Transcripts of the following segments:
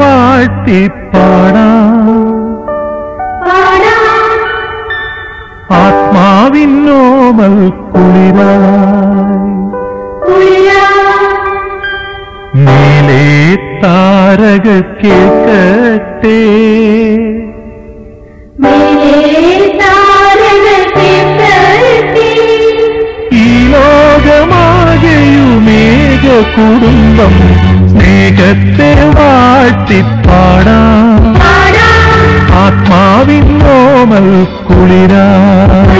വാഴ്ത്തിപ്പാടാം ആത്മാവിന്നോമൽ കുളിരായി മേലേ താരക കേൾക്കട്ടെ. ഈ ലോകമാകെയുമേക കുടുംബം സ്നേഹത്തെ വാഴ്ത്തിപ്പാടാം. ആത്മാവിൻ നോമൽ പൂമാനം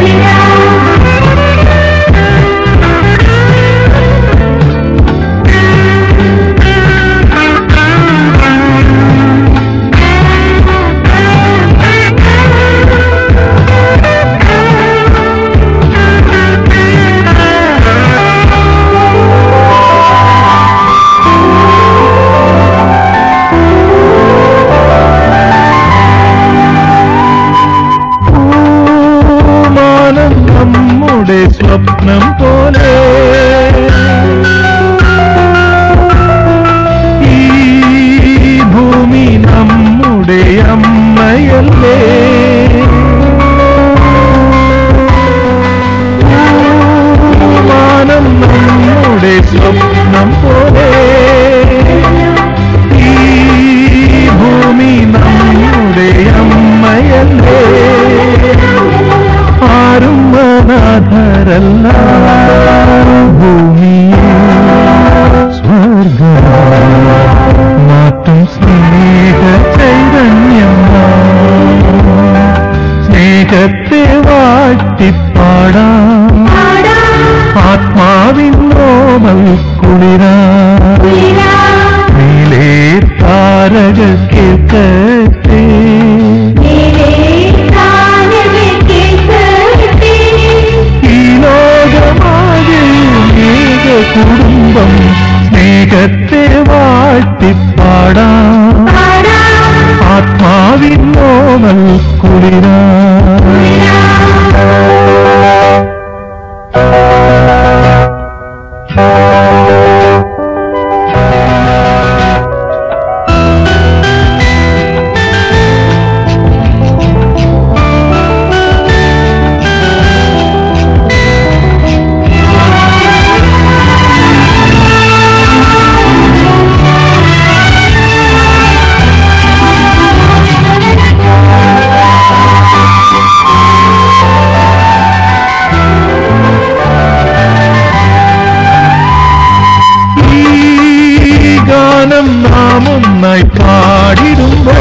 സ്വപ്നം പോലെ. ഈ ഭൂമി നമ്മുടെ അമ്മയല്ലേ? പൂമാനം നമ്മുടെ സ്വപ്നം പോലെ. ഈ ഭൂമി നമ്മുടെ അമ്മയല്ലേ? ആരും അനാഥരല്ല ഭൂമിയെ സ്വർഗം മാറ്റും സ്നേഹ ചൈതന്യം സ്നേഹത്തെ വാഴ്ത്തിപ്പാടാം ആത്മാവിന്നോമൽ കുളിരാ നീലേ താരക കേൾക്കട്ടെ വാഴ്ത്തിപ്പാടാം ആത്മാവിന്നോമൽ കുളിരാ. നാം പാടിടുമ്പോ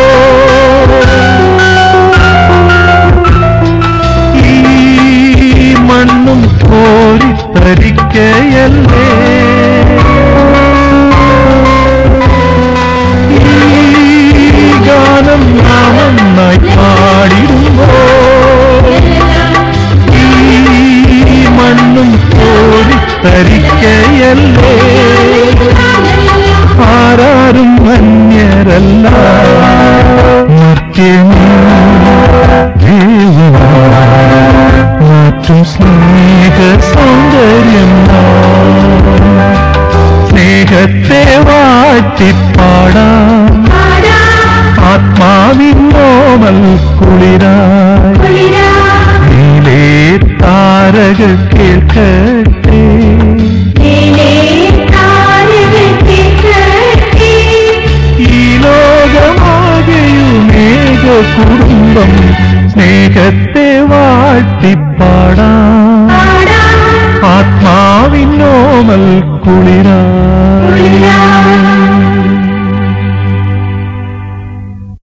ഈ മണ്ണും കോരിത്തരിക്കയല്ലേ ഈ ഗാനം നാം ഒന്നായി പാടിടുമ്പോ ഈ മണ്ണും കോരിത്തരിക്കയല്ലേ ആരാരും അന്യരല്ല മറ്റേമേ മാറ്റും സ്നേഹ സൗന്ദര്യം സ്നേഹത്തെ വാറ്റിപ്പാടാം ആത്മാവിന്നോമൽ കുളിരായി നീലേ താരക കേൾക്കട്ടെ കുടുംബം സ്നേഹത്തെ വാഴ്ത്തിപ്പാടാ. ആത്മാവിനോമൽ കുളിരായി